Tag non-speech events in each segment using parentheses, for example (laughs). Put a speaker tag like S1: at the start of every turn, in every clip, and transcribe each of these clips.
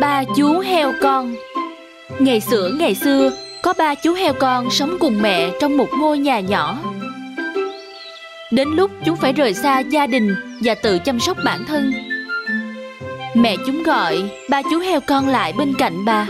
S1: Ba chú heo con. Ngày xưa ngày xưa, Có ba chú heo con sống cùng mẹ Trong một ngôi nhà nhỏ. Đến lúc chúng phải rời xa gia đình Và tự chăm sóc bản thân. Mẹ chúng gọi ba chú heo con lại bên cạnh bà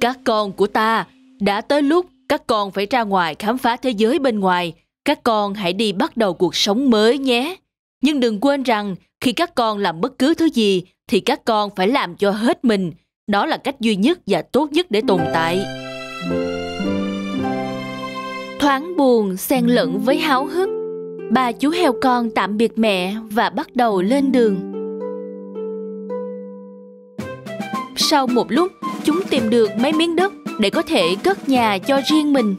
S1: Các con của ta, Đã tới lúc các con phải ra ngoài khám phá thế giới bên ngoài. Các con hãy đi bắt đầu cuộc sống mới nhé. Nhưng đừng quên rằng khi các con làm bất cứ thứ gì thì các con phải làm cho hết mình. Đó là cách duy nhất và tốt nhất để tồn tại. Thoáng buồn xen lẫn với háo hức, ba chú heo con tạm biệt mẹ và bắt đầu lên đường. Sau một lúc, chúng tìm được mấy miếng đất để có thể cất nhà cho riêng mình.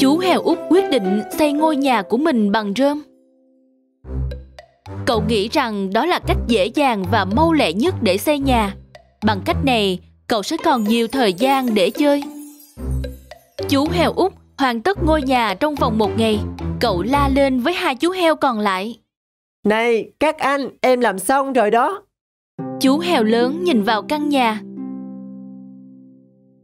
S1: Chú heo út quyết định xây ngôi nhà của mình bằng rơm. Cậu nghĩ rằng đó là cách dễ dàng và mau lẹ nhất để xây nhà. Bằng cách này cậu sẽ còn nhiều thời gian để chơi. Chú heo út hoàn tất ngôi nhà trong vòng một ngày. Cậu la lên với hai chú heo còn lại.
S2: Này các anh em làm xong rồi đó.
S1: Chú heo lớn nhìn vào căn nhà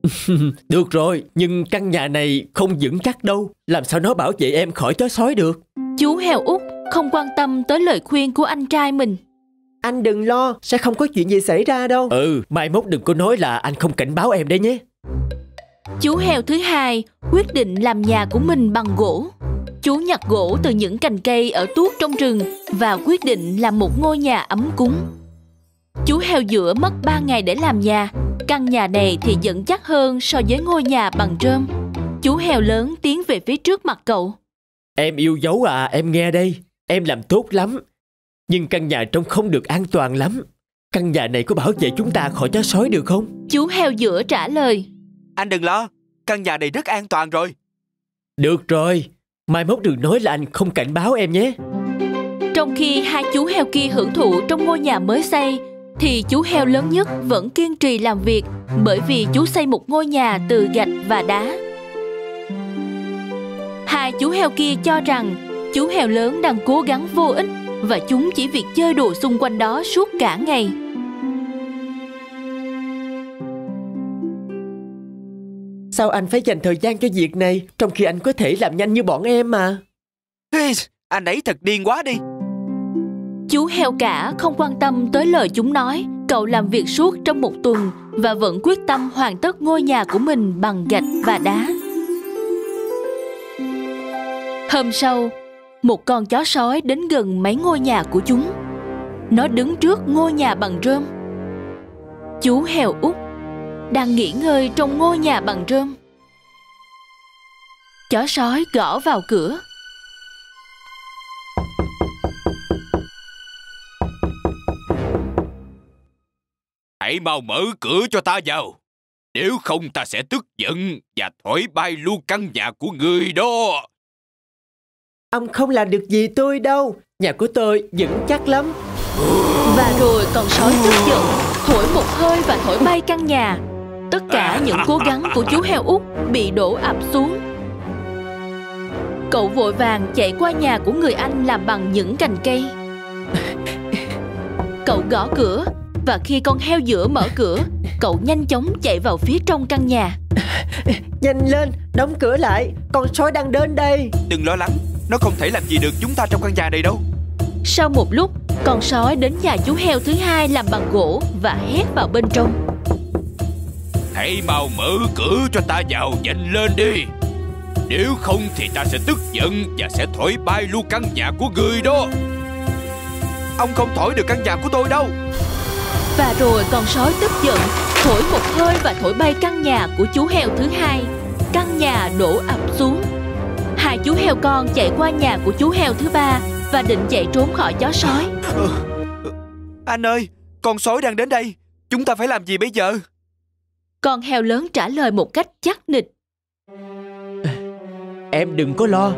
S1: (laughs)
S3: được rồi, nhưng căn nhà này không vững chắc đâu. Làm sao nó bảo vệ em khỏi chó sói được?
S1: Chú heo út không quan tâm tới lời khuyên của anh trai mình.
S2: Anh đừng lo, sẽ không có chuyện gì xảy ra đâu.
S3: Ừ, mai mốt đừng có nói là anh không cảnh báo em đấy nhé.
S1: Chú heo thứ hai quyết định làm nhà của mình bằng gỗ. Chú nhặt gỗ từ những cành cây ở tuốt trong rừng và quyết định làm một ngôi nhà ấm cúng. Chú heo giữa mất 3 ngày để làm nhà Căn nhà này thì vẫn chắc hơn so với ngôi nhà bằng rơm. Chú heo lớn tiến về phía trước mặt cậu.
S3: Em yêu dấu à, em nghe đây. Em làm tốt lắm. Nhưng căn nhà trông không được an toàn lắm. Căn nhà này có bảo vệ chúng ta khỏi chó sói được không?
S1: Chú heo giữa trả lời.
S4: Anh đừng lo, căn nhà này rất an toàn rồi.
S3: Được rồi, mai mốt đừng nói là anh không cảnh báo em nhé.
S1: Trong khi hai chú heo kia hưởng thụ trong ngôi nhà mới xây, thì chú heo lớn nhất vẫn kiên trì làm việc bởi vì chú xây một ngôi nhà từ gạch và đá. Hai chú heo kia cho rằng chú heo lớn đang cố gắng vô ích và chúng chỉ việc chơi đùa xung quanh đó suốt cả ngày.
S2: Sao anh phải dành thời gian cho việc này trong khi anh có thể làm nhanh như bọn em mà?
S4: Hey, anh ấy thật điên quá đi.
S1: Chú heo cả không quan tâm tới lời chúng nói. Cậu làm việc suốt trong một tuần và vẫn quyết tâm hoàn tất ngôi nhà của mình bằng gạch và đá. Hôm sau, một con chó sói đến gần mấy ngôi nhà của chúng. Nó đứng trước ngôi nhà bằng rơm. Chú heo út đang nghỉ ngơi trong ngôi nhà bằng rơm. Chó sói gõ vào cửa.
S5: Hãy mau mở cửa cho ta vào. Nếu không ta sẽ tức giận và thổi bay luôn căn nhà của người đó.
S2: Ông không làm được gì tôi đâu. Nhà của tôi vững chắc lắm.
S1: Và rồi con sói tức giận, thổi một hơi và thổi bay căn nhà. Tất cả những cố gắng của chú heo út bị đổ ập xuống. Cậu vội vàng chạy qua nhà của người anh làm bằng những cành cây. Cậu gõ cửa và khi con heo giữa mở cửa, cậu nhanh chóng chạy vào phía trong căn nhà. (laughs)
S2: Nhanh lên, đóng cửa lại, con sói đang đến đây.
S4: Đừng lo lắng, nó không thể làm gì được chúng ta trong căn nhà này đâu.
S1: Sau một lúc, con sói đến nhà chú heo thứ hai làm bằng gỗ và hét vào bên trong.
S5: Hãy mau mở cửa cho ta vào nhanh lên đi. Nếu không thì ta sẽ tức giận và sẽ thổi bay luôn căn nhà của người đó.
S4: Ông không thổi được căn nhà của tôi đâu.
S1: Và rồi con sói tức giận Thổi một hơi và thổi bay căn nhà của chú heo thứ hai. Căn nhà đổ ập xuống. Hai chú heo con chạy qua nhà của chú heo thứ ba Và định chạy trốn khỏi chó sói.
S4: Anh ơi, con sói đang đến đây. Chúng ta phải làm gì bây giờ?
S1: Con heo lớn trả lời một cách chắc nịch.
S3: Em đừng có lo.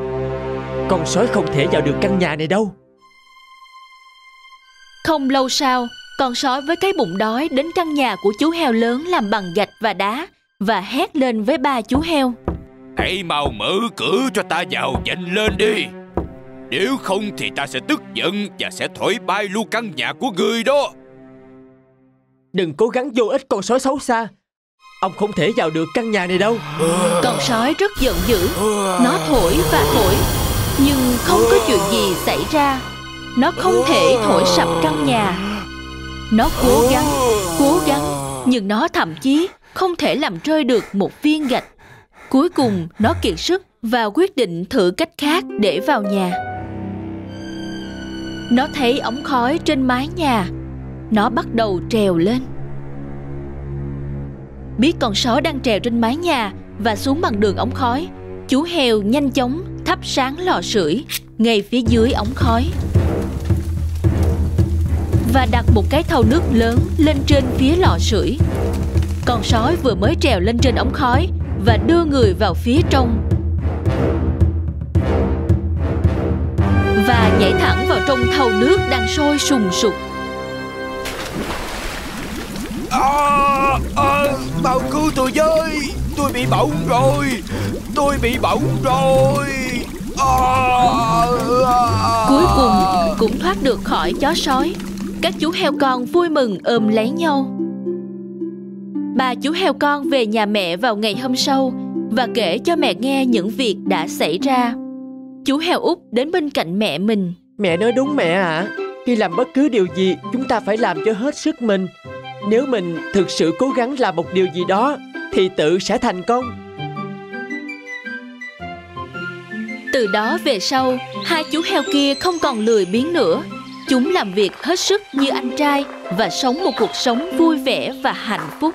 S3: Con sói không thể vào được căn nhà này đâu.
S1: Không lâu sau con sói với cái bụng đói đến căn nhà của chú heo lớn làm bằng gạch và đá và hét lên với ba chú heo.
S5: Hãy mau mở cửa cho ta vào nhanh lên đi. Nếu không thì ta sẽ tức giận Và sẽ thổi bay luôn căn nhà của người đó.
S3: Đừng cố gắng vô ích con sói xấu xa. Ông không thể vào được căn nhà này đâu.
S1: Con sói rất giận dữ. Nó thổi và thổi Nhưng không có chuyện gì xảy ra. Nó không thể thổi sập căn nhà Nó cố gắng, cố gắng Nhưng nó thậm chí không thể làm rơi được một viên gạch. Cuối cùng nó kiệt sức và quyết định thử cách khác để vào nhà. Nó thấy ống khói trên mái nhà. Nó bắt đầu trèo lên. Biết con sói đang trèo trên mái nhà và xuống bằng đường ống khói chú heo nhanh chóng thắp sáng lò sưởi ngay phía dưới ống khói và đặt một cái thau nước lớn lên trên phía lò sưởi. Con sói vừa mới trèo lên trên ống khói và đưa người vào phía trong. Và nhảy thẳng vào trong thau nước đang sôi sùng sục.
S4: À, à, Mau cứu tôi với. Tôi bị bỏng rồi. Tôi bị bỏng rồi. À,
S1: à. Cuối cùng cũng thoát được khỏi chó sói Các chú heo con vui mừng ôm lấy nhau. Ba chú heo con về nhà mẹ vào ngày hôm sau Và kể cho mẹ nghe những việc đã xảy ra. Chú heo út đến bên cạnh mẹ mình.
S3: Mẹ nói đúng mẹ ạ. À. Khi làm bất cứ điều gì Chúng ta phải làm cho hết sức mình. Nếu mình thực sự cố gắng làm một điều gì đó thì tự sẽ thành công.
S1: Từ đó về sau hai chú heo kia không còn lười biếng nữa chúng làm việc hết sức như anh trai và sống một cuộc sống vui vẻ và hạnh phúc.